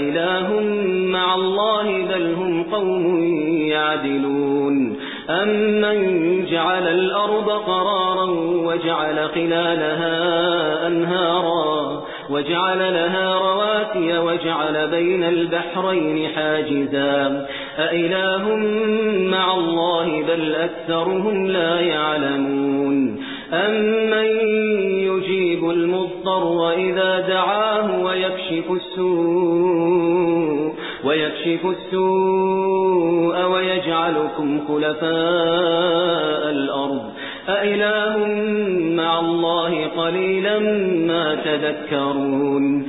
أإله مع الله بل هم قوم يعدلون أمن جعل الأرض قرارا وجعل خلالها أنهارا وجعل لها رواسي وجعل بين البحرين حاجزا أإله مع الله بل أكثرهم لا يعلمون أمن يجيب المضطر إذا دعاه ويكشف السوء ويكشف السوء ويجعلكم خلفاء الأرض. أإله مع الله قليلا ما تذكرون.